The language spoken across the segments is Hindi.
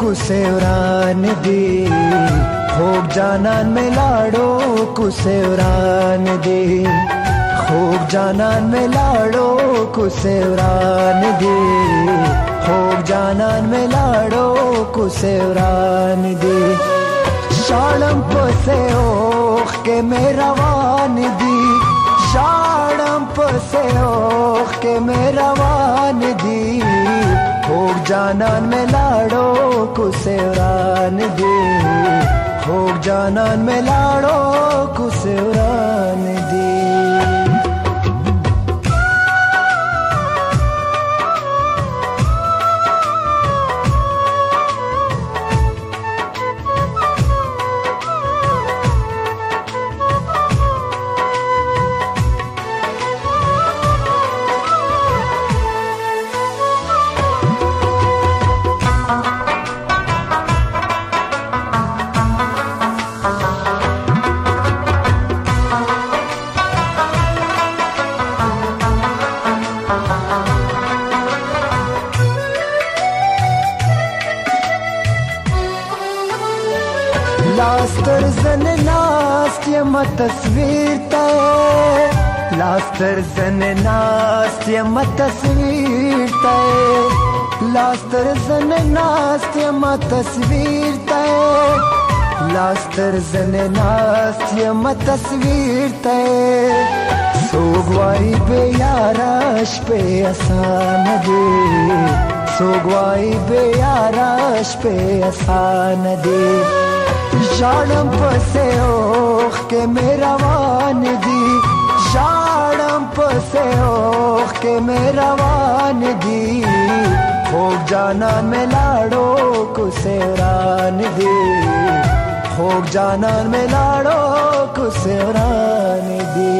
कुसेवरान दी। खूब जानन में लाड़ो कुसेवरान दी। खूब जानन में लाड़ो कुसेवरान दी। खूब जानन में लाड़ो कुसेवरान दी। शालम पसे ओख के मेरा वान दी। शालम पसे ओख के मेरा वान दी। खूब जानन में लाड़ो कुसेवरान गे हो जानन में लाड़ो कुसेवरान Lastar zene nast jema tasvir te Lastar zene nast jema tasvir te Lastar zene nast jema tasvir te Lastar zene nast jema tasvir te Sogwari be yarash pe asan de Sogwari be yarash pe asan de शाड़म पसे ओख के मेरा वान दी। शाड़म पसे ओख के मेरा वान दी। खूब जाना में लाड़ो कुसेरान दी। खूब जाना में लाड़ो कुसेरान दी।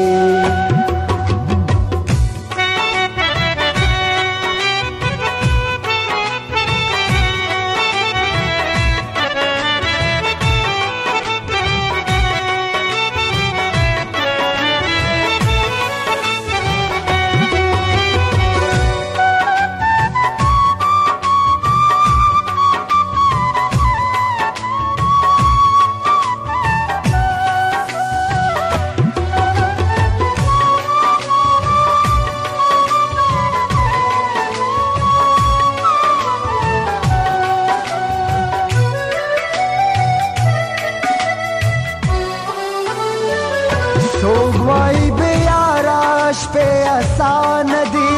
सोगवाई बेयाराश पे आसान दी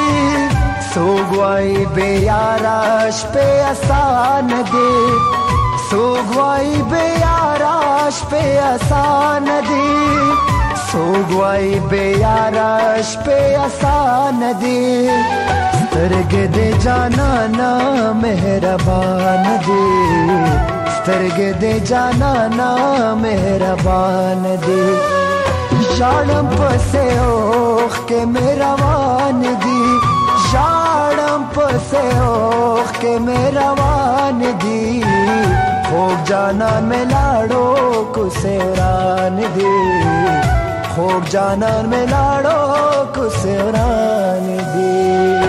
सोगवाई बेयाराश पे आसान दे सोगवाई बेयाराश पे आसान दी सोगवाई बेयाराश पे आसान दी स्तरग दे जाना ना मेहरबान दे स्तरग दे जाना ना मेहरबान दे शाड़म पसे ओख के मेरा वान दी शाड़म पसे ओख के मेरा वान दी खूब जाना में लाड़ो कुसेरान दी खूब जाना में लाड़ो कुसेरान दी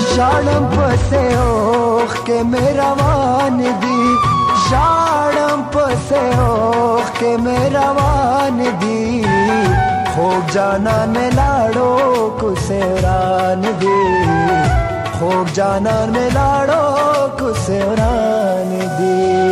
शालम पसे ओख के मेरा वान दी शाणम पसे ओख के मेरा वान दी खूब जाना में लाड़ो कुसेरान दी खूब जाना में लाड़ो कुसेरान दी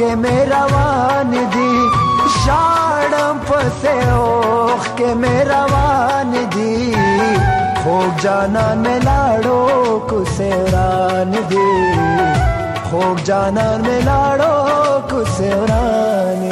के मेरा वान दी शाड़म फसे ओख के मेरा वान दी खूब जाना में लाड़ो कुसेरान दी खूब जाना में लाड़ो कुसेरान